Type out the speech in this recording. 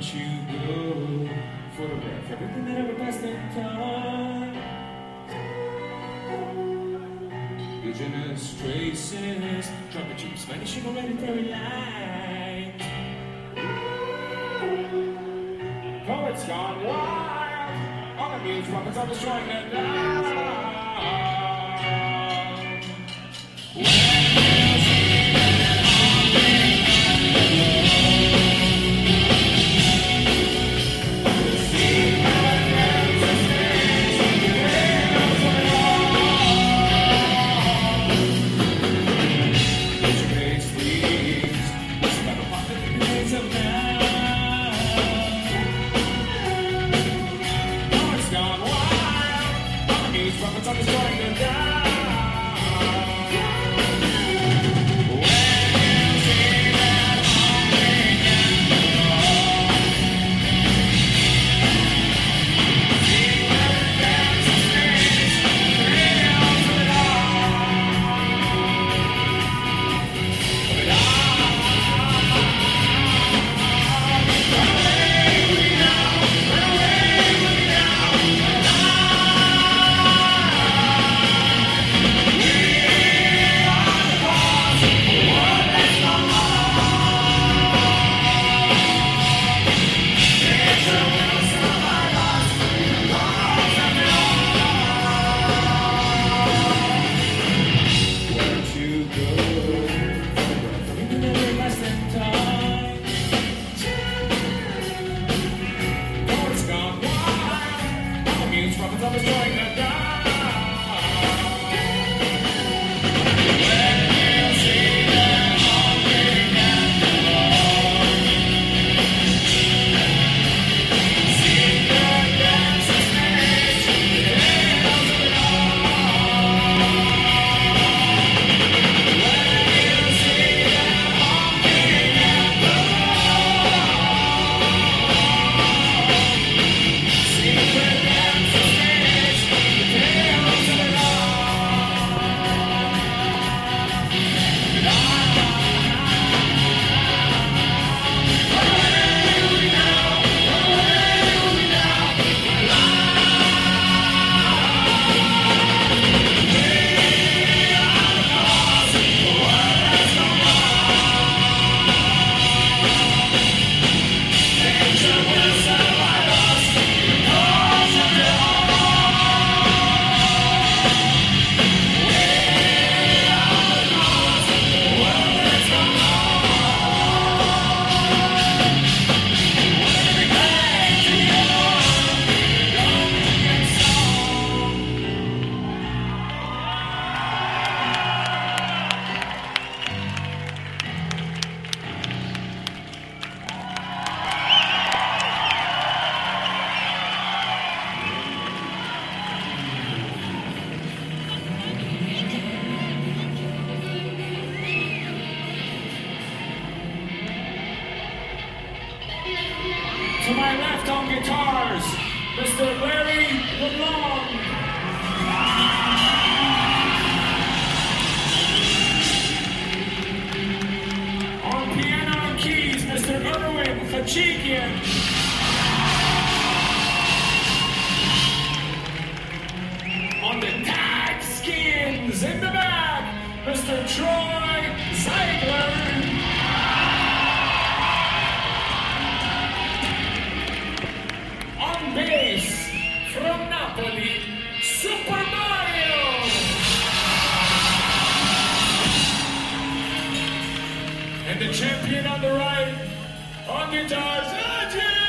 let you go. Photograph everything that ever passed in time. Indigenous traces, trumpet Spanish, you planetary light. Poets gone wild, all the means, prophets are destroying their lives. I'm starting to all my story. My left on guitars, Mr. Larry LaLonde. On piano and keys, Mr. Erwin Khachikian. On the tag skins in the back, Mr. Troy Zeigler. the champion on the right, on guitars, Ajay!